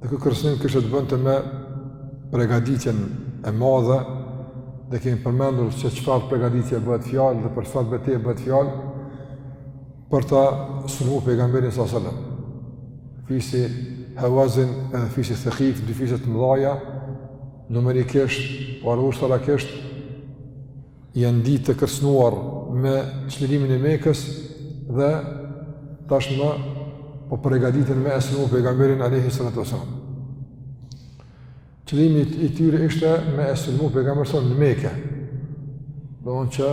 Dhe ky kërcënim kishte të bënte me pregaditjen e madhe dhe kemi përmendur që çfarë pregaditje bëhet fjalë dhe për çfarë beteje bëhet fjalë për ta sulmu pejgamberin sallallahu alejhi ve sel-lem. Fisi Hewazin edhe fisi Thekif, dy fise të mëdhaja, numerikisht, po edhe ushtarakisht, janë ndi të kërcënuar me çlirimin e Mekës dhe tashmë po pregaditen me e sulmu pejgamberin alejhi salatu wasallam. Qëllimi i tyre ishte me e sulmu pejgamberin në Mekë. Domethënë që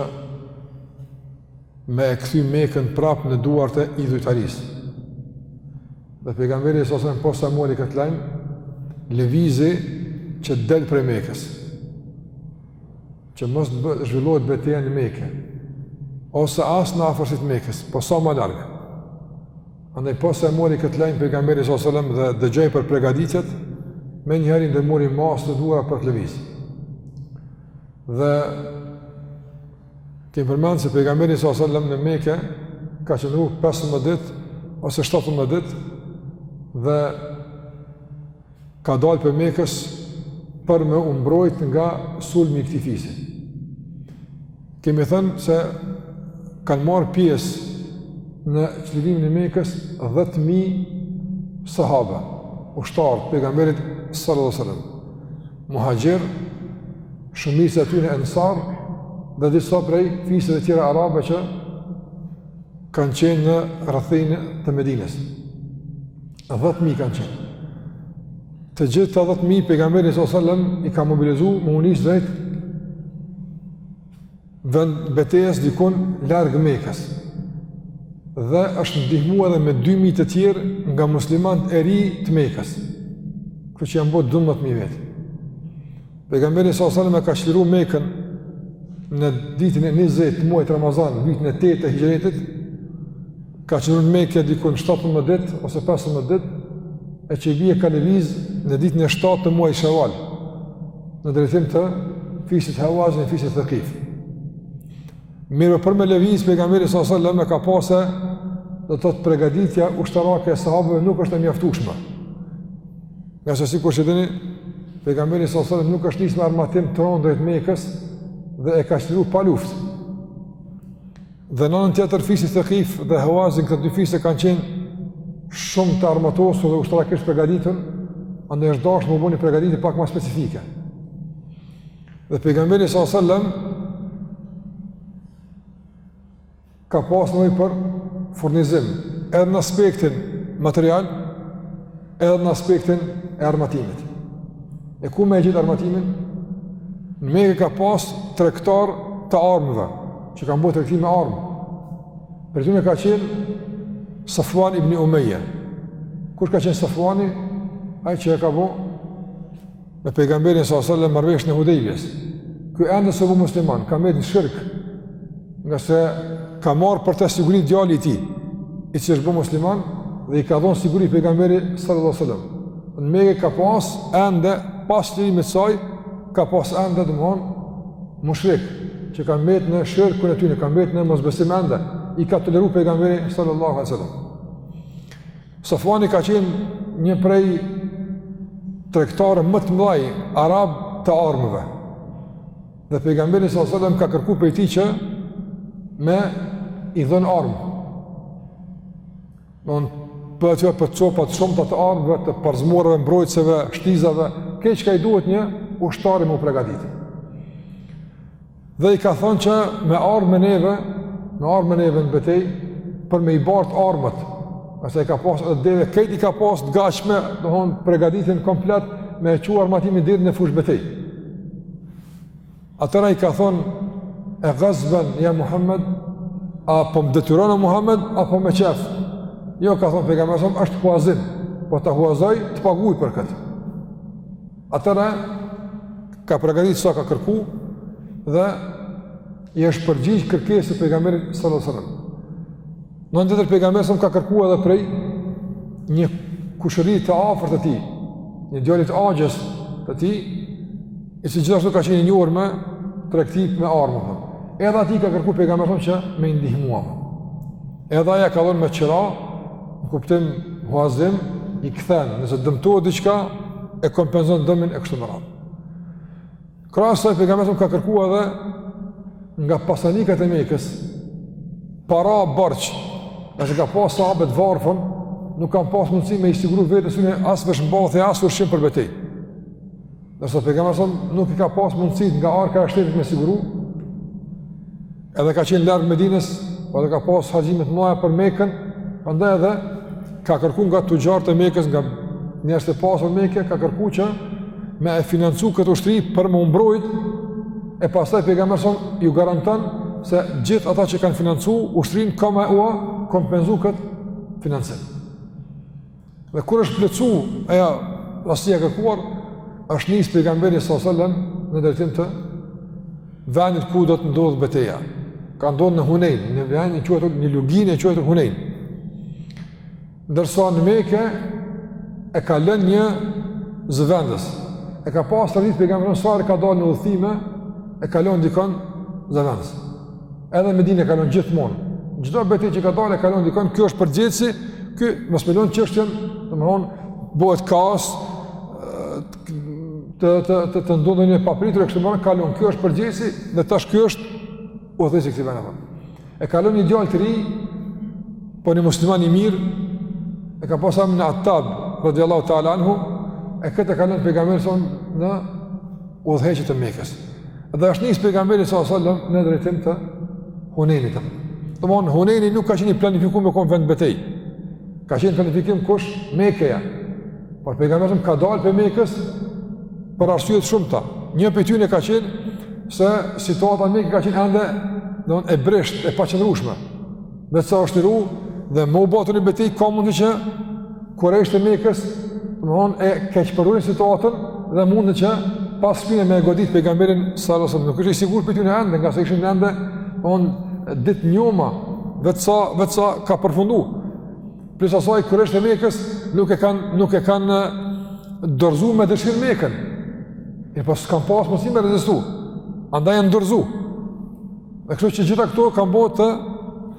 me e kthy mekën prap në duart e idhujtarisë. Dhe pejgamberi s.a.s. posa mori këtë lajm, lëvizi që del prej Mekës. që mos zhvillohet beteja në Mekë ose as në afërsi të Mekës, po sa më larg. Andaj posa mori këtë lajm pejgamberi sa selam dhe dëgjoi për përgatitjet, menjëherë ndërmori masat e duhura për të lëviz. Dhe Kemi përmend se pejgamberi sa sallam në Mekë ka qëndru 15 ditë ose 17 ditë dhe Ka dalë prej Mekës për me u mbrojt nga sulmi i këtij fisi. Kemi thënë se kanë marrë pjesë në çlirimin e Mekës 10000 sahabe, ushtarë të pejgamberit sallallahu alajhi wasallam. Muhaxhir, shumica e tyre ensar dhe disa prej fiseve të tjera arabe që kanë qenë në rrethinë të Medinës. Dhetë mijë kanë qenë. Të gjithë të dhetë mijë, pejgamberi s.a.s. i ka mobilizu me u nisë drejt vendbetejës dikun larg Mekës. Dhe është ndihmu edhe me 2.000 të tjerë nga muslimanët e rinj të mekës. Kështu që janë bo 12.000 vetë. Pejgamberi sallallahu alajhi wasallam e ka çliru Mekën në ditën e 20 të muajit Ramazan, vitin e 8 të Hixhretit. Ka qëndru në Mekë dikun 17 ditë ose 15 ditë, e që i bie ka lëviz në ditën e 7 të muajit Shewal, në drejtim të fisit Hawazin dhe fisit Thekif. Mirëpo për me lëvizë, pejgamberi sa sallem e ka pa se, do të thotë pregaditja ushtarake e sahabëve nuk është e mjaftushme. Ngase sikur që e dini, pejgamberi sa sallem nuk është nisë me armatim të rëndë drejt Mekës dhe e ka çliru pa luftë. Dhe në anën tjetër fisi Thekif dhe Hevazin këto dy fise kanë qenë shumë të armatosur dhe ushtarakisht të pregaditur, andaj është dashtë me u bo një pregaditje pak ma specifike. Dhe pejgamberi sa sallam ka pas nevojë për furnizim edhe në aspektin material edhe në aspektin e armatimit. E ku me e gjetë armatimin? Në Meke ka pas tregtar të armëve, që kan bo tregti me armë. Prej tyne ka qenë Safuan ibn Umeje. Kush ka qenë Safuani? Ai që e ka bo me pejgamberin sa sallam marrveshjen e Hudejbijes. Ky ende s'u bo musliman, ka mbetë në shirk, ngase ka marrë për te siguri djali i tij, i cili është bo musliman dhe i ka dhon siguri pejgamberi sallallahu alajhi wasallam. Në Mekë ka pas ende pas çlirimit të saj, ka pas ende domthon mushrik që kan mbetë në shirkun e tyne, kan mbetë në mosbesim ende, i ka toleru pejgamberi sallallahu alajhi wasallam. Safuani ka qenë një prej tregtarëve më të mëdhaj arab të armëve. Dhe pejgamberi sallallahu alajhi wasallam ka kërku prej tij që me i dhën armë. Domethënë për copa të shumta të armëve, të parzmoreve, mbrojtëseve, shtizave, krejt çka i duhet një ushtari me u pregadit. Dhe i ka thënë që me ardhë me neve, me ardhë me neve në betej, për me i bartë armët, se i ka pas edhe deve, krejt i ka pas të gatshme, domethonë pregatitjen komplet, me e çu armatimin deri në fushëbetejë. Atëherë i ka thënë, e gazben, ja Muhammed, a po më detyron, o Muhammed, a po me qef. Jo, ka thonë, pejgamberi sallam, është huazim, po ta huazoj, të paguj për këtë. Atëherë ka përgatit sa ka kërku dhe i është përgjigj kërkesës së pejgamberit sallallahu alajhi wasallam. Po ndërkaq pejgamberi ka kërku edhe prej një kushërini të afërt të tij, një djali të axhës të tij, i cili gjithashtu ka qenë i njohur me tregti me armë. Edhe atij i ka kërku pejgamberi që me i ndihmu. Edhe ai ia ka dhënë me qira, në kuptim huazim, i kthen, nëse dëmtohet diçka, e kompenzon dëmin e kështu me radhë. Krahas asaj pejgamberi sallam ka kërku edhe nga pasanikët e Mekës, para borxh, se ka pas sahabë t'varfën, nuk kan pas mundësi me i siguru vetes as veshmbathje as ushqim për betej. Ndërsa pejgamberi sa nuk i ka pas mundësitë nga arka e shtetit me siguru, edhe ka qenë larg Medinës, po edhe ka pas harxhime të mëdha për Mekën, prandaj edhe ka kërku nga tuxharët e Mekës, nga njerëzit e pasur në Mekë, ka kërku që me e financu këtë ushtri për me u mbrojt, e pastaj pejgamberi sa iu garanton se gjithë ata që kanë financu ushtrinë ka me ua kompenzu këtë financim. Dhe kur është plotësu ajo sasia e kërkuar, është nisë pejgamberi s.a.s. në drejtim të vendit ku do të ndodhë beteja. Ka ndodhë në Hunejn, në vendin e quajtur, një luginë e quajtur Hunejn. Ndërsa në Mekë e ka lën një zëvendës. E ka pasë traditë pejgamberi s.a.s. ka dalë në udhëtime, e ka lën dikon zëvendës. Edhe në Medinë ka lon gjithmonë. Çdo betejë që ka dalë e ka lon dikon, ky është përgjegjësi, ky mos me lën çështjen, domthon bëhet kaos të të të të ndodhë një e papritur e kështu e ka lon. Ky është përgjegjësi dhe tash ky është udhëheqësi i këtij vendi apo. E ka lon një djalë të ri, po një musliman i mirë, e ka pas emnin Atab, radiallahu ta'ala anhu, e këtë e ka lon pejgamberi s.a.s. në udhëheqje të Mekës. Dhe është nisë pejgamberi s.a.s. në drejtim të Hunejnit. Domethon, Hunejni nuk ka qenë i planifikum me konë vend beteje. Ka qenë planifikim kush Mekeja. Por pejgamberi ka dalë prej Mekës për arsye të shumta. Një prej tyne ka qenë se situata në Mekë ka qenë ende domethon e brishtë, e paqëndrushme. Veç sa është liru dhe me u ba aty një betejë, ka mundësi që kurejshët e Mekës, domethon e keqpërdorin situatën dhe munden që pas shpine me e godit pejgamberin s.a.s. Nuk është i sigurt prej tyne ende, ngase ishin ende, domethon ditë të njoma, veç sa, veç sa ka përfundu. Plus asaj, kurejshët e Mekës, nuk e kanë, nuk e kanë dorëzu me dëshirë Mekën. E pas po s'kanë pas mundësi me rezistu. Andaj janë dorëzu. Dhe kështu që gjitha këto kanë bërë të,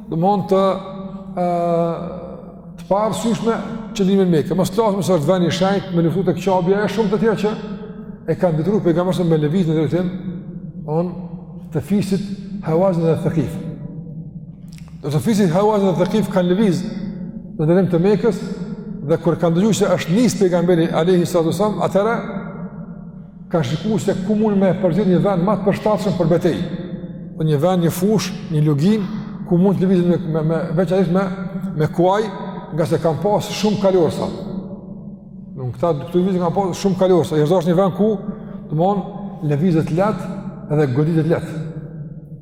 domethon të paarsyeshme qëndrimin në Mekë. Mos flasim se është vend i shenjtë me luftu te Qabja e shumë të tjera që e kanë detyruar pejgamberin me lëviz në drejtim domethon të fisit Havazin dhe Thekif. Domethon fiset Havazin dhe Thekif kanë lëviz në drejtim të Mekës dhe kur kanë dëgjuar se është nis pejgamberi alejhi salatu ve selam atëherë Ka shikuar se ku mund me e përzgjedh një vend më të përshtatshëm për betejë. Në një vend, një fushë, një luginë, ku mund të lëvizin me, me, me veçanisht me, me kuaj, ngase kanë pas shumë kalorësa. Në këta, këtu lëvizin kanë pas shumë kalorësa. U dasht një vend ku, domethon, lëvizet lehtë edhe goditet lehtë.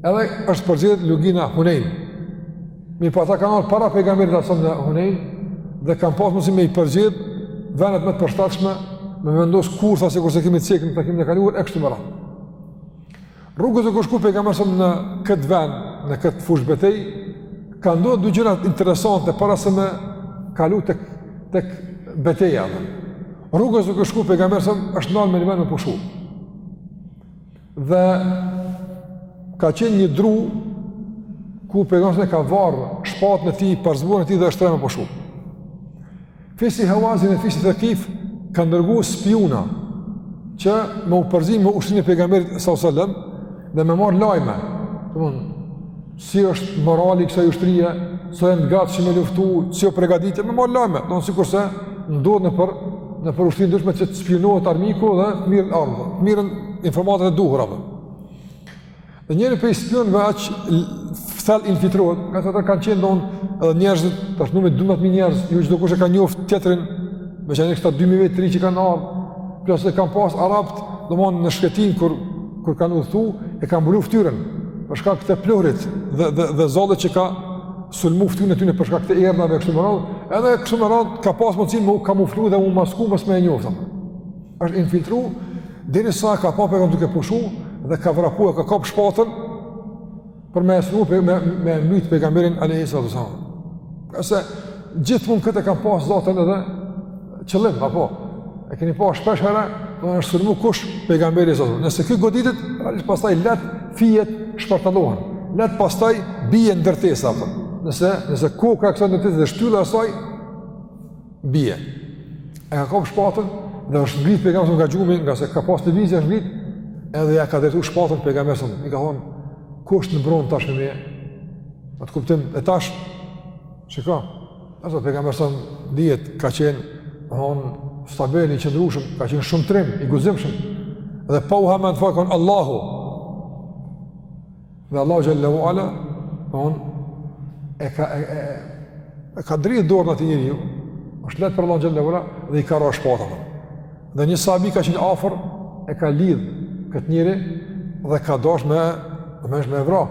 Edhe është përzgjedh lugina Hunejn. Mirëpo ata kanë ardh para pejgamberit s.a.s. në Hunejn dhe kanë pasë mundësi me i përzgjedh vendet më të përshtatshme me vendosë kurtha sikurse kemi cek në takimin e kaluar e kështu me radhë. Rrugës duke shku pejgamberi s.a.s. në këtë vend, në këtë fushëbetejë, kanë ndodhë dy gjëra interesante para se me kalu te, te beteja. Rrugës duke shku pejgamberi s.a.s. është nalë në një vend me pushu. Dhe ka qenë një dru ku pejgamberi e ka varë shpatën e tij, parzmoren e tij dhe është shtri me pushu. Fisi Hawazin e fisi Thaqif kanë dërgu spiuna që me u përzi me ushtrinë e pejgamberit sallallahu alajhi wasallam dhe me marr lajme. Domthon si është morali i kësaj ushtrie, sa janë të gatshëm me luftu, si janë përgatit, me marr lajme, domthon sikurse ndodh nëpër nëpër ushtri të ndryshme që të spiunohet armiku dhe mirren ato, mirren informatat e duhur apo. Dhe njëri prej spiunëve aq thellë infiltrohet, ngase aty kanë qenë domthon edhe njerëz tash numri 12000 njerëz, jo çdokush e ka njoft tjetrin, meqë janë këta 2000 vetë të ri që kanë ardhur, plus e kanë pas arabt, domthonë në shkretinë kur Kur kanë udhëtu, e kanë mbulu fytyrën, për shkak të pluhurit dhe, dhe, dhe zallit që ka sulmu fytyrën e tyne për shkak të erërave dhe kështu me radhë, edhe kështu me radhë ka pas mundësin me u kamuflu dhe u masku mos me e njoftën. është infiltru, derisa ka pa pejgamberin duke pushu dhe ka vrapu e ka kap shpatën, Për me e sulmu për me, me mbytë pejgamberin alejhi salatu wasallam. Se gjithmonë këtë e kanë pasë zaten edhe qëllim, apo? E keni pa shpesh herë, domthon është sulmu kush, pejgamberi i Zotit. Nëse ky goditet, ai pastaj lehtë fijet shpartallohen. Lehtë pastaj bie ndërtesa apo. Nëse nëse koka e kësaj ndërtese dhe shtylla e saj bie. E ka kap shpatën dhe është ngrit pejgamberi nga gjumi, ngase ka pas lëvizje është ngrit, edhe ia ka drejtu shpatën pejgamberit. I ka thonë, "Kush të mbron tash prej meje?" Në atë kuptim e tash. Shiko. Pejgamberi dihet ka qenë domthon stabil i qëndrueshëm, ka qenë shumë trim i guximshëm. Dhe pa u hamend fare tha Allahu. Dhe Allahu xhel-le ve ala, domthon, e ka, e, e, e, e ka dridhë dorën e atij njeriu, është lehtë për Allahun xhel-le ve ala, dhe i ka ra shpata. Dhe një sahabi ka qenë afër, e ka lidhë këtë njeri, dhe ka dasht me, me, me e vra,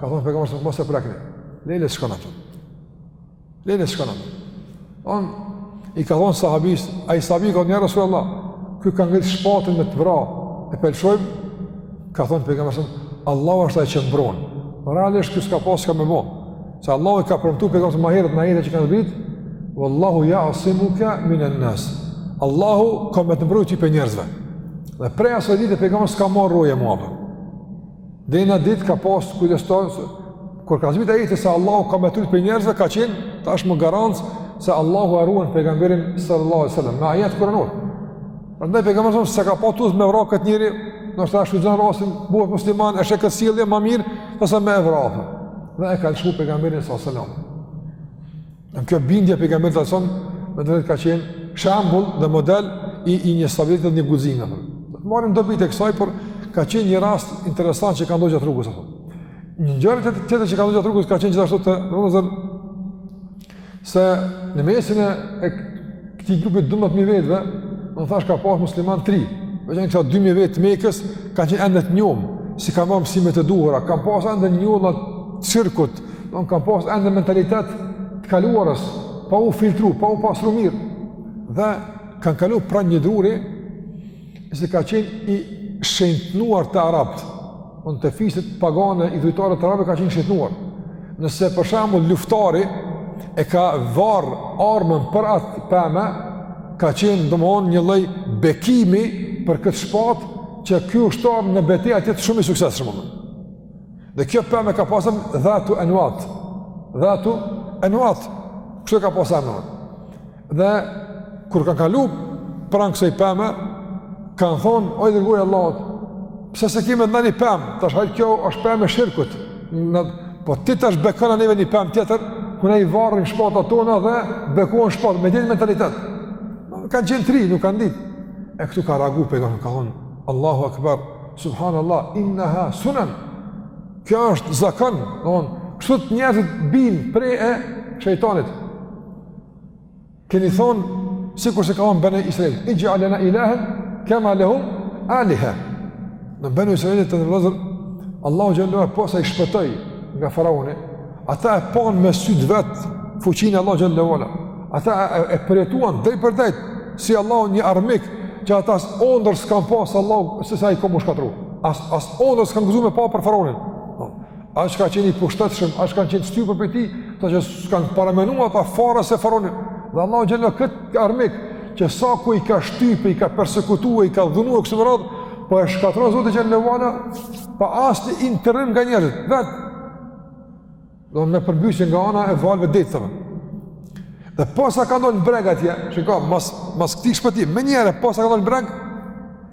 ka thonë pejgamberi mos e prekni, lene lëshone atë. Lene lëshone. Domthon, i ka thonë sahabit, ai sahabi tha ja Resulallah, ky ka ngritë shpatën me të vra, e pe lëshojmë, ka thonë pejgamberi, Allahu është ai që mbron. Domthon realisht, ky s'ka pasë, çka me bo. Se Allah i ka premtu pejgamberit ma herët në ajete që kanë zbritë, Wallahu ja'simuke minen-nas. Allahu ka me të mbrojt ty prej njerëzve. Dhe prej asaj dite, pejgamberi s'ka marrë roje ma për. Deri në atë ditë ka pas kujdestarë se kur ka zbrit ajeti se Allahu ka me t'rujt prej njerëzve, ka qenë tashmë garancë se Allahu e ruan pejgamberin sallallahu alaihi sallam, me ajet kuranor. Prandaj pejgamberi s'e ka pa t'udhës me vra këtë njeri, ndoshta e shfrytëzon rastin, bohet musliman, e sheh këtë sjellje, ma mirë, sesa me e vra, dhe e ka lëshu pejgamberi sallallahu alaihi sallam. Në kjo bindje pejgamberi a.s., me të vërtetë ka qenë shembull dhe model i i një stabiliteti dhe një guximi. Do të marrim dobit e kësaj, por ka qenë një rast interesant që ka ndodhur gjatë rrugës apo. Një ngjarje tjetër që ka ndodhur gjatë rrugës ka qenë gjithashtu të rrugës se në mesin e Këtij grupi 12.000 vetëve, thashë ka pas muslimanë t'ri, veçan këta 2.000 vetë të Mekës, kanë qenë ende t'njomë, s'i kanë marrë mësimet e duhura, kanë pas ende njolla t'shirkut, kanë pas ende mentalitet të kaluarës, pa u filtru, pa u pastru mirë, dhe kanë kalu pranë një druri, se ka qenë i shenjtnuar te arabët, te fiset pagane idhujtare arabe ka qenë i shenjtnuar. Nëse për shembull luftari e ka varë armën për atë peme, ka qenë domethënë një lloj bekimi për këtë shpatë që ky ushtar në betejë të jetë shumë i suksesshëm. Dhe kjo pemë ka pas emrin dhatu enuat, dhatu enuat, kështu e ka pas emnin. Dhe kur kanë kalu pranë kësaj peme, kanë thonë, o i dërguari i Allahut, pse s'e kemi edhe na një pemë, tash hajt kjo është pemë e shirkut, në, po ti tash bekona neve një pemë tjetër, ku na i varim shpatat tona dhe bekohen shpatat, me njëjtin mentalitet. Kanë qenë t'ri, nuk kanë ditë. E këtu ka reagu pejgamberi, ka thonë, Allahu Akbar, Subhanallah, innaha sunan, kjo është zakon, domethënë, kështu njerëzit bijnë pre e shejtanit, Keni thonë, sikurse kanë thënë beni Israil, ixh'al lena ilahen kema lehum alihe. Në beni Israilët të në vëzër, Allahu xhel-le posa i shpëtoi nga faraoni, ata e panë me sytë e vet fuqinë e Allahut xhel-le ata e, e përjetuan drejtpërdrejt, si Allahu një armik, që ata as ondër s'kanë pa se ai ka m'u shkatrru, as, as ondër s'kanë gëzu me pa për faraonin, Aq ka qenë i pushtetshëm, aq kanë qenë shtypë prej tij, sa që s'kanë paramendu t'i afrohen faraonit. Dhe Allahu xhel-le këtë armik, që sa koh i ka shtypë, i ka persekutu, i ka dhunu e kështu me radhë, po e shkatërron Zoti xhel-le ve ala, pa asnjë intervenim nga njerëzit, vetë. Me përmbysje nga ana e valve të detit. Dhe posa kanë dalë në breg atje, çka, mas, mas këtij shpëtimi, menjëherë, posa kanë dalë në breg,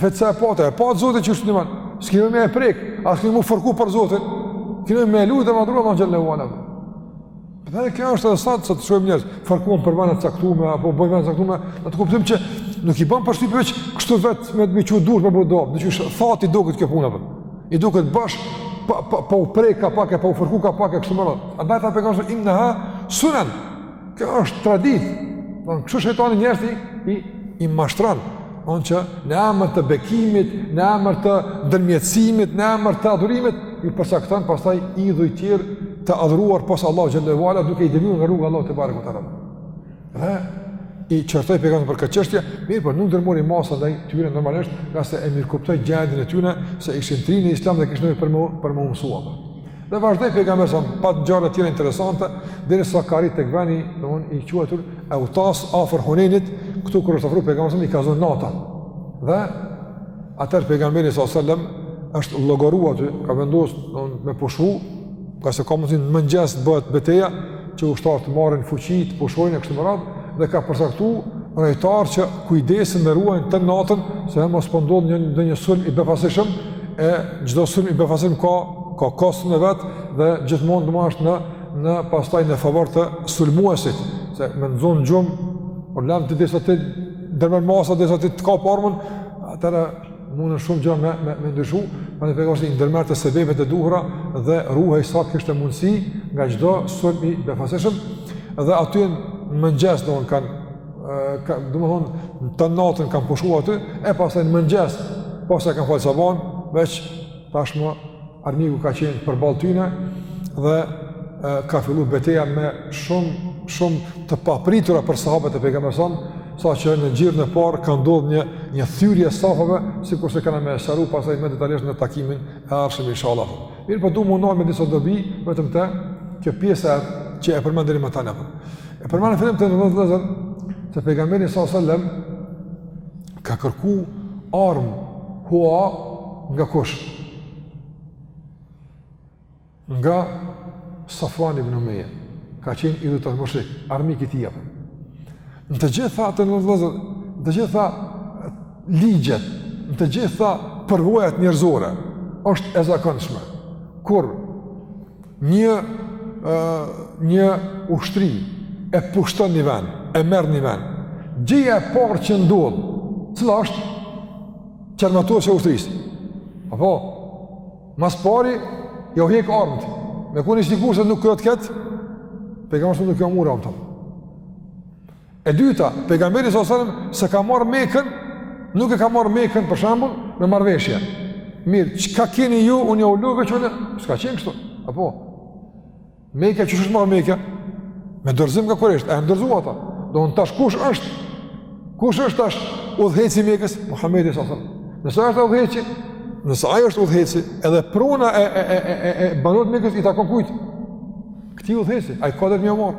Vetë sa e pata, e patë Zotit që është një manë, s'ki me e prek, a s'ki mu fërku për Zotin, ki me e lutë dhe madhru Allahun xhel-le ve ala. Dhe kjo është edhe sot, sot shohim njerëz, fërkohen për manë të caktume, apo bëj manë të caktume, në atë kuptim që nuk i banë përshtypje veç, kështu vetë me të miqu duar me bo dua, do të thotë thatë i duket kjo puna për. I duket bosh, pa, pa, pa u prek ka pak e pa u fërku ka pak e kështu me radhë. Andaj tha pejgamberi, innaha, sunen, Kjo është traditë. Po kështu shejtani njerëzit i, i mashtron. Domethënë që në emër të bekimit, në emër të ndërmjetësimit, në emër të adhurimit, u përcakton pastaj idhuj tjerë të adhuruar pos Allahut xhele ue ala duke i devijuar nga rruga e Allahut tebareke ue teala. Dhe i qortoi pejgamberi për këtë çështje, mirëpo, po nuk ndërmori masa ndaj tyre normalisht, ngase e mirëkuptoi gjendjen e tyre se ishin të ri në islam dhe kishin nevojë për me, për me mësu. Dhe vazhdoi pejgamberi s.a.s. pa gjëra të tjera interesante, derisa ka arrit tek veni, domethënë i quajtur Autas afër Hunejnit, këtu kur është afruar pejgamberi i ka zanë nata. Dhe atëherë pejgamberi alejhi selam është llogoruar aty, ka vendosur domethënë me pushu, ngase ka mundësi në mëngjes të bëhet beteja, që ushtarët të marrin fuqi, të pushojnë e kështu me radhë, dhe ka përcaktu rojtarë që kujdesen dhe ruajnë atë natën, se e mos po ndodh ndonjë, një sulm i befasishëm, e çdo sulm i befasishëm ka, ka koston e vet, dhe gjithmonë domethënë është në, në pastaj në favor të sulmuesit, se me të nxanë në gjumë, por lem të derisa të ndërmerr masa, derisa ta kap armën, atëherë mundën shumë gjëra me me, me ndryshu, prandaj pejgamberi i ndërmerrte sebebet e duhura dhe ruhej sa kishte mundësi nga çdo sulm i befasishëm. Dhe aty në mëngjes domethënë kanë, ka, domethënë atë natën kanë pushuar aty e pastaj në mëngjes pasi kanë fal sabahun veç Tashmë armiku ka qenë përballë tyne dhe ka fillu beteja me shumë, shumë të papritura për sahabët e pejgamberit s.a.s., saqë në xhiron e parë ka ndodhë një, një thyerje e safave, sikurse kena me e sqaru pastaj më detalisht në takimin e ardhshëm inshallah. Mirëpo du me u ndal me disa dobi, vetëm te kjo pjesa që e përmendëm deri më tani. E përmendëm fillimisht, të nderuar vëllezër, se pejgamberi s.a.s. Ka kërku armë hua nga kush? Nga Safwan ibn Umeja, ka qenë idhujtar, mushrik, armik i tij, jep. Në të gjitha të nderuar vëllezër, në të gjitha ligjet, në të gjitha përvojat njerëzore, është e zakonshme. Kur Një një ushtri e pushton një vend, e merr një vend. Gjëja e parë që ndodh, cila është? Çarmatosja e ushtrisë. Apo ma s'pari ia hek armët. Me kon i sigurt se nuk do të ketë, pejgamberi nuk ia mur armët. E dyta, pejgamberi sallallahu alajhi wasallam se ka marr Mekën, nuk e ka marr Mekën për shembull me marrëveshje. Mirë, çka keni ju, unë ja ulova veç unë, s'ka qenë kështu. Apo Meka qysh është marr Meka me dorëzim nga kurejshët, e dorëzuan ata. Domethënë tash kush është? Kush është tash udhëheqësi i Mekës? Muhamedi sallallahu alajhi wasallam. Nëse është udhëheqësi, nëse ai është udhëheqësi, edhe prona e e e e e, e banorëve t'Mekës i takon kujt? Këtij udhëheqësi, ai ka të drejtë me marr.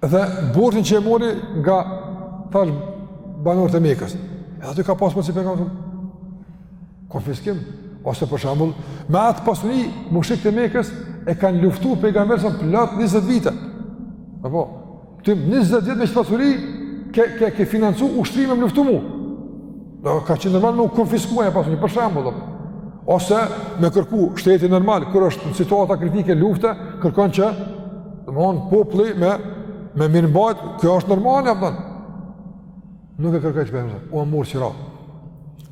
Dhe borxhin që e mori nga tash banorët e Mekës. Edhe aty ka pasur mundsi pejgamberi. Konfiskim ose për shembull, me atë pasuri mushrikët e Mekës e kanë luftuar pejgamberin sa plot 20 vite. Apo ti 20 vjet me pasuri ke ke ke financu ushtri me m'luftu mu. Do ka qenë normal me u konfiskuar pasuria për shembull. Ose me kërku shteti normal kur është në situata kritike lufte, kërkon që domthon populli me me mirëmbajt, kjo është normale apo? Nuk e kërkoj të bëjmë. Ua mur qira.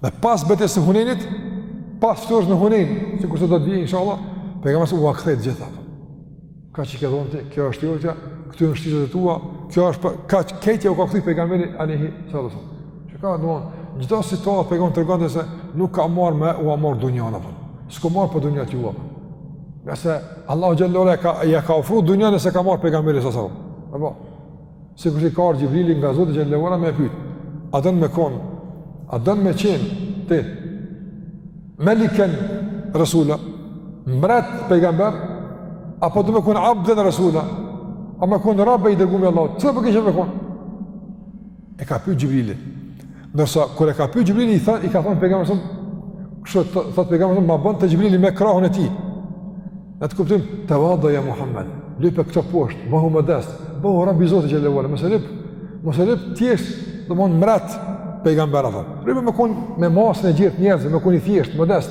Dhe pas betejës së Hunejnit, pas fitores në Hunejn, sikurse do të vijë inshallah, pejgamberi ua ktheu gjithë ato. Kaq i ke dhonë ti, kjo është jotja, këto janë shtizat e tua, kjo është për, kaq i ke ti, ua ka kthy pejgamberi, alehi, që dhe thonë. Çka domethonë, gjitha situatat pejgamberi tregon se nuk ka ardh me ua marrë dunjanë, për. S'ka ardh për dunja t'juj, për. Ngase Allah Gjellore ka, ja ka ofru dunjanë s'e ka marrë pejgamberi, sa sa, për. Sikur i ka ardhur Xhibrili nga Zoti xhel-le ve ala me e pyet. A don me kon? A don me qen ti? Meliken Rasula, mbret pejgamber apo do me kon Abden Rasula? A me kon rob i dërguem i Allahut? Cila po ke qejf me kon? E ka pyet Xhibrili. Ndërsa kur e ka pyet Xhibrili i tha i ka thënë pejgamberi sa kështu thot pejgamberi ma bëni Xhibrili me krahun e tij. Në atë kuptim tevada ja Muhammed. Lype kokën poshtë, bëhu modest, bëhu rob i Zotit xhel-le ve ala, mos e lip. Mos e lip thjesht domethon mbret pejgamber apo. Lype me kon me masën e gjithë njerëzve, me kon i thjesht, modest.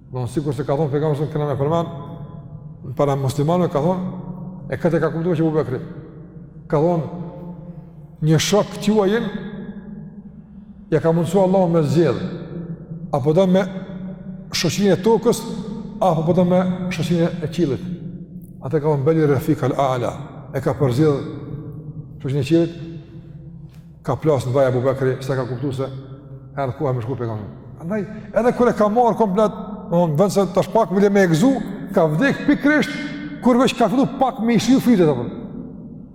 Domethon sikurse ka thon pejgamberi se kena e përmend para muslimanëve ka thon e këtë e ka kuptu veç Ebu Bekri. Ka thon një shok tuajit ja ka mundsu Allahu me zgjedh. Apo do me shoqërinë e tokës apo po do me shoqërinë e qiellit. Atëherë ka thon bel er-rafik al ala e ka përzgjedh shoqërinë e qiellit. Ka plas në vaj Abu Bekri, se ka kuptu se erdh koha me shku pejgamberi. Andaj, edhe kur e ka marë komplet, në vend se tash pak bile me e gzu, ka vdek pikrisht, kur veç ka fillu pak me i shiju frytet, apo.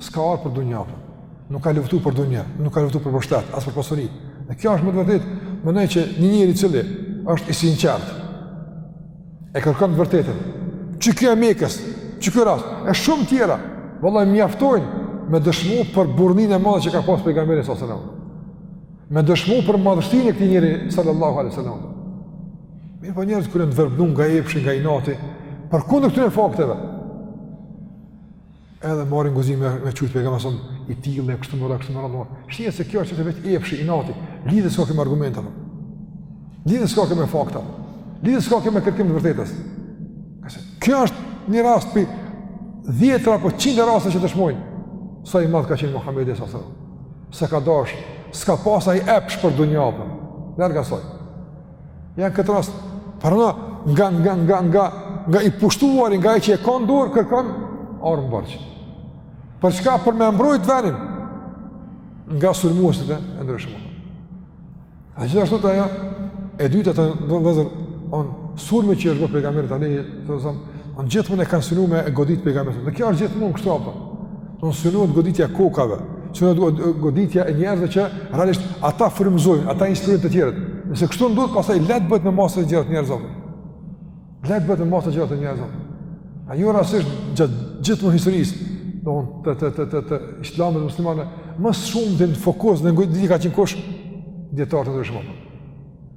S'ka ardh për dunja, apo. Nuk ka luftu për dunja, nuk ka luftu për pushtet, as për pasuri. Dhe kjo është me të vërtetë, mendoj që një njeri i cili është i sinqert. E kërkon të vërtetën. Qikjo e Mekës, qiky rast e shumë tjera vallahi mjaftojnë me dëshmu për burrninë e madhe që ka pas pejgamberi sallallahu alajhi wasallam. Me dëshmu për madhështinë e këtij njeri sallallahu alajhi wasallam. Mirëpo njerëzit kur janë të verbnun nga epshi, nga inati, përkundër këtyre fakteve. Edhe marrin guzim me me çujt pejgamberi s'është i tillë ne kështu më ra kështu më ra. Shihet se kjo është veç epshi inati. Lidhje s'ka me argument apo. Lidhje s'ka me fakta. Lidhje s'ka me kërkim të vërtetës. Qase kjo është një rast pi 10 apo 100 raste që dëshmojnë sa i madh ka qenë Muhamedi sa sa. Sa ka dash, s'ka pas ai epsh për dunjanë. Larg asaj. Janë këtë rast, përna, nga, nga, nga, nga, nga i pushtuari, nga ai që e kanë dorë, kërkon armë borxh. Për çka për me mbrojt venin, nga sulmuesit e ndryshëm. A gjithashtu të aja, e dyta të në vëzër, on, sulmi që është bërë pejgamberit, a ne, të zëmë, on, gjithmonë e kanë synu me e godit pejgamberët, dhe kjo është gjithmonë kështu apër. Synohet goditja e kokave, synohet goditja e njerëzve që realisht ata frymëzojnë, ata inspirojnë të tjerët. Nëse kështu ndodh, pastaj lehtë bëhet me masat e gjera të njerëzve. Lehtë bëhet me masat e gjera të njerëzve. A jo rastësisht gjatë gjithmonë historisë, do të të të të të islamit dhe muslimanëve, më shumë dhe në fokus dhe në goditje ka qenë kush? Dijetarët e ndryshëm.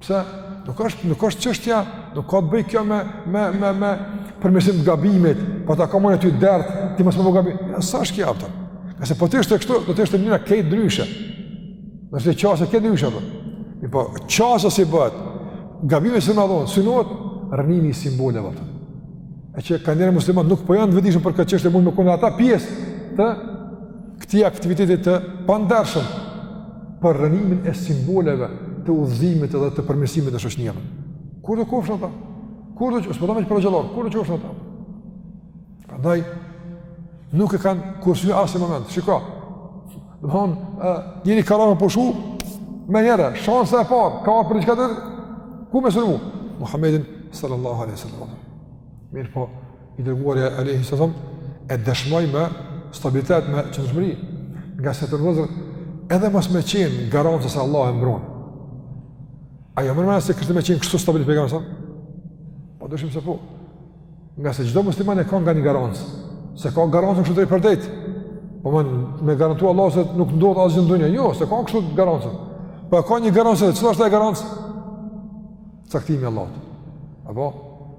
Pse? Nuk është, nuk është çështja, nuk ka të bëjë kjo me me me me përmirësim të gabimit, po ta kanë ty dert, ti mos më bëj gabim. Jo, s'është kjo hapt? Nëse po të ishte kështu, do të ishte mënyra krejt ndryshe. Nëse qasje krejt ndryshe apo. Mirëpo qasja si bëhet. Gabimi domethënë, synohet rrënimi i simboleve ato. E çka nëse muslimanët nuk po janë të vetëdijshëm për këtë çështje e mund me kone ata pjesë të këtij aktiviteti të pandershëm për rrënimin e simboleve të udhëzimit dhe të përmirësimit të shoqnive. Kurdo kofshin ata? Kur do të shpëtojmë me progjellor? Kurdo kofshin ata? Prandaj nuk e kanë kursy asnjë moment. Shiko. Domethënë, ë, njeri ka ra me pushu menjëherë, shansa e parë, ka për diçka të ku me sulmu. Muhammedin sallallahu alaihi wasallam. Mirëpo, I dërguari alejhi selam, e dëshmoi me stabilitet me qëndrueshmëri, ngase të nëzër, edhe mos me qenë garanca se Allah e mbronë. A jo mërmena se kështë me qenë kështu stabil pejgamberi Pa dyshim se po. Ngase çdo musliman e ka nga një garancë, s'e ka garancën kështë drejtpërdrejt. Po më, më garantu Allah se nuk ndodh asgjë në dunja. Jo, s'e ka kështu garancë. Po ka një garancë, çfarë është ajo garancë? Caktimi i Allahut. Apo?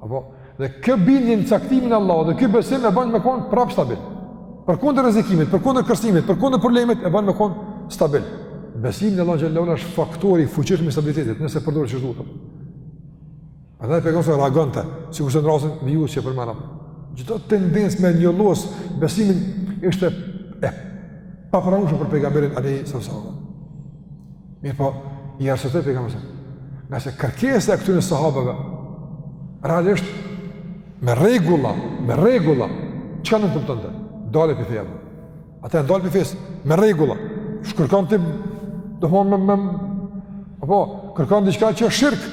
Apo, dhe kjo bindje në caktimin e Allahut dhe ky besim e ban me konë prap stabil. Përkundër rrezikimit, përkundër kërcnimit, përkundër problemit e ban me konë stabil. Besimi në Allah xhele shanuhu është faktor i fuqishëm i stabilitetit, nëse përdoret qysh duhet. A dhe e pegonë se reagonë të, si kurse në rastin dhe ju që e përmenëm. Çdo tendencë me ja losë besimin ishte e papranueshme për pejgamberin alejhi selam. Mirë po, i arsëtoj për i kamë Nga se kërkesa e këtu në sahabëve, realisht, me regula, me regula, që ka nuk të më tënde? Dali për fejë, ata e ndalë për fejës, me regula, shkërkan të, do më me, me, apo, kërkan të qëka që është shirkë,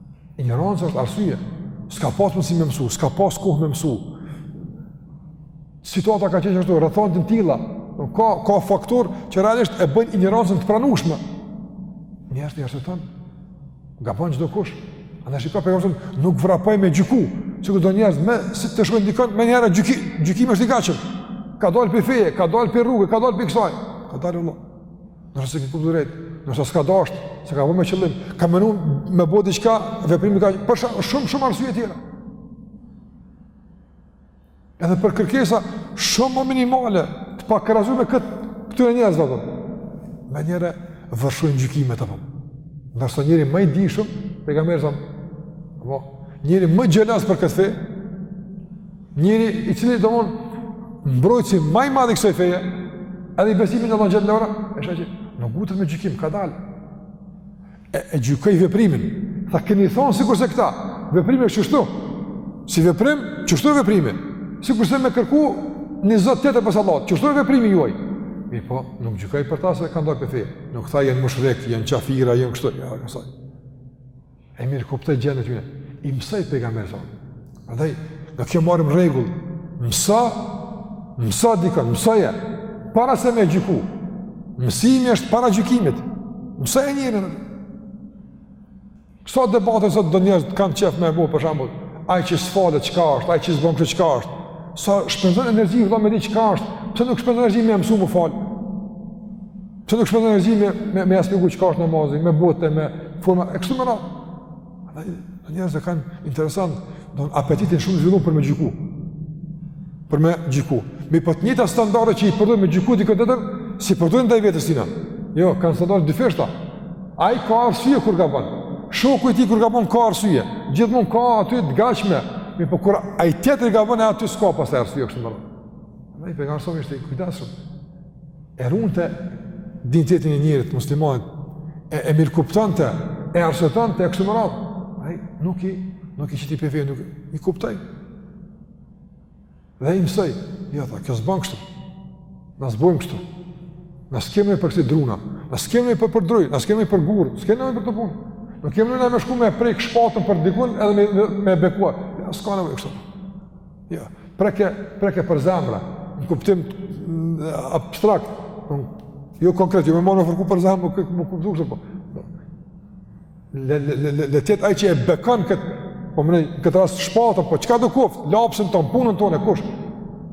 Injoranca është arsye. S'ka pas mundësi me mësu, s'ka pas kohë me mësu. Situata ka qenë ashtu, rrethana të tilla. Ka ka faktorë që realisht e bëjnë injorancën të pranueshme. Njerëzit arsyetohen. Gabon çdokush. Andaj shiko, Pejgamberi nuk vrapoi me gjyku. Sikur do njerëz me si të shikojnë dikon menjëherë gjyki, gjykimi është i gatshëm. Ka dal prej feje, ka dal prej rruge, ka dal prej kësaj. Ka dal Allah. Nëse s'e ka kuptu drejt, nëse s'ka dasht, s'e ka bo me qëllim, ka menu me bo diçka, veprimi ka për shumë, shumë, shumë arsye tjera. Edhe për kërkesa shumë më minimale, të pakrahasu me këtë, këtyre njerëzve menjëherë vërshojnë gjykimet. Ndërsa njeri më i dijshëm, Pejgamberi, njeri më xheloz për këtë fe, Njeri i cili domethënë mbrojtësi ma i madh i kësaj feje, edhe i besimit n'Allah Xhelle ve ala, e sheh që nuk ngutet me gjykim, ka dalë. E, e gjykoi veprimin. Tha, keni thonë sikurse këta, veprimi është qështu. Si veprim, qështu e veprimi. Sikurse me kërku një zot tjetër për Allah, qështu e veprimi juaj. Mirëpo, nuk gjykoi për ta se kanë dal prej feje. Nuk tha, jenë mushrik, jenë qafira, jenë kështu. Ja, E mirëkuptoi gjendjen e tyre. I mësoi pejgamberi sa. Andaj, nga kjo marrim rregull. Mëso, mëso dikon, mësoje para se me gjyku. Mësimi është para gjykimit. Mëso e njerin. Kësi debate sot do njerëzit kanë qef me bo, për shambull, ai që s'falet çka është, ai që s'bon këto çka është, sa shpenzon energji, vëlla me di çka është, pse nuk shpenzon energji me e mësu m'u falë? Pse nuk shpenzon energji me me me ia shpjegu çka është namazi, me të butë me forma e kështu me radhë. Andaj do njerëz kanë, interesant, domethënë apetitin shumë të zhvilluar për me gjyku. Për me gjyku. Mirëpo të njëjta standarde që i përdor me gjyku dikën tjetër, s'i përdor ndaj vetes tina. Jo, kanë standarde dyfishta. Ai ka arsye kur gabon. Shoku i tij kur gabon ka arsye. Gjithmonë ka aty të gatshme. Mirëpo kur ai tjetri gabon aty s'ka pas arsye kështu me radhë. Andaj pejgamberi sa ishte i kujdesshëm. e runte dinjitetin e njerit musliman, e, e mirëkuptonte, e arsyetonte, e kështu me radhë, ai nuk i, nuk i qiti prej feje, i mirëkuptoi. Dhe i mësoi, jo, tha, kjo s'ban kështu, na s'bojmë kështu, na s'kem nevojë për këta druna, na s'kem nevojë për për drunj, na s'kem nevojë për gurë, na s'kem nevojë për këto punë, nuk kem nevojë me shku me prek shpatën për dikun edhe me, me, me bekuar, s'ka nevojë kështu. Ja, preke, preke për zemra, në kuptim abstrakt, jo konkret, jo me marrë me fërku për zemre, me këtë me kuptu kështu, po. Le, le, le, le, le t'jetë ai që e bekon këtë, po në një, këtë rast shpatën, po çka do koftë, lapsin tonë, punën tonë, e kush?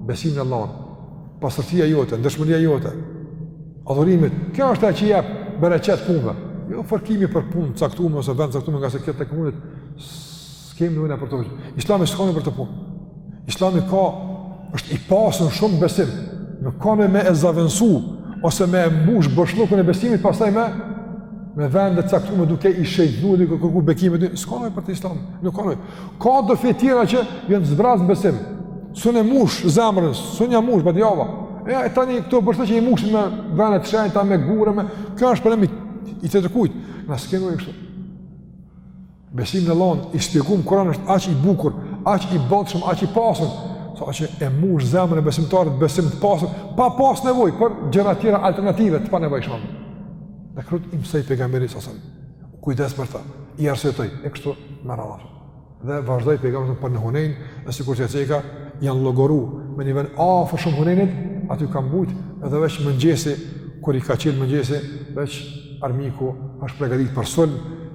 Besimi në Allahun, pastërtia jote, ndershmëria jote, adhurimet, kjo është ajo që jep bereqet punëve, jo fërkimi për punë t'caktume, ose vend t'caktume, nga se këtë të këmunit, S'kemi nevojë për to. Islami s'ka nevojë për këto punë. Islami ka është i pasur shumë besim. Nuk ka nevojë me e zavendsu ose me e mbush boshllëkun e besimit pastaj me me vende të caktuara duke i shejtnu dhe kërku bekime të s'ka nevojë për të Islam. Nuk ka nevojë. Ka do fe tjera që janë t'zbrazta n'besim. S'un e mush zemrën, s'un ia mush badjava. E, e tani këto vërsa që i mushin me vende të shenjta me gurë me. Kjo është problemi i të të kujt. Na skemi kështu. Besimi në Allahun i shpjeguar në Kur'an është aq i bukur, aq i bollshëm aq i pasun, sa që e mbush zemrën e besimtarit besim të pasur, pa pas nevojë për gjëra tjera alternative të panevojshme. Me krejt i mësoi pejgamberi salasam. Kujdes për ta. I arsyetoi e kështu me radhë. Dhe vazhdoi pejgamberi për në Hunain, e sikurse, ai ka janë llogoru në një vend afër shumë Hunainit, aty kanë mbujt edhe veç mëngjesi kur u ka çel mëngjesi, veç armiku është përgatitur për sulm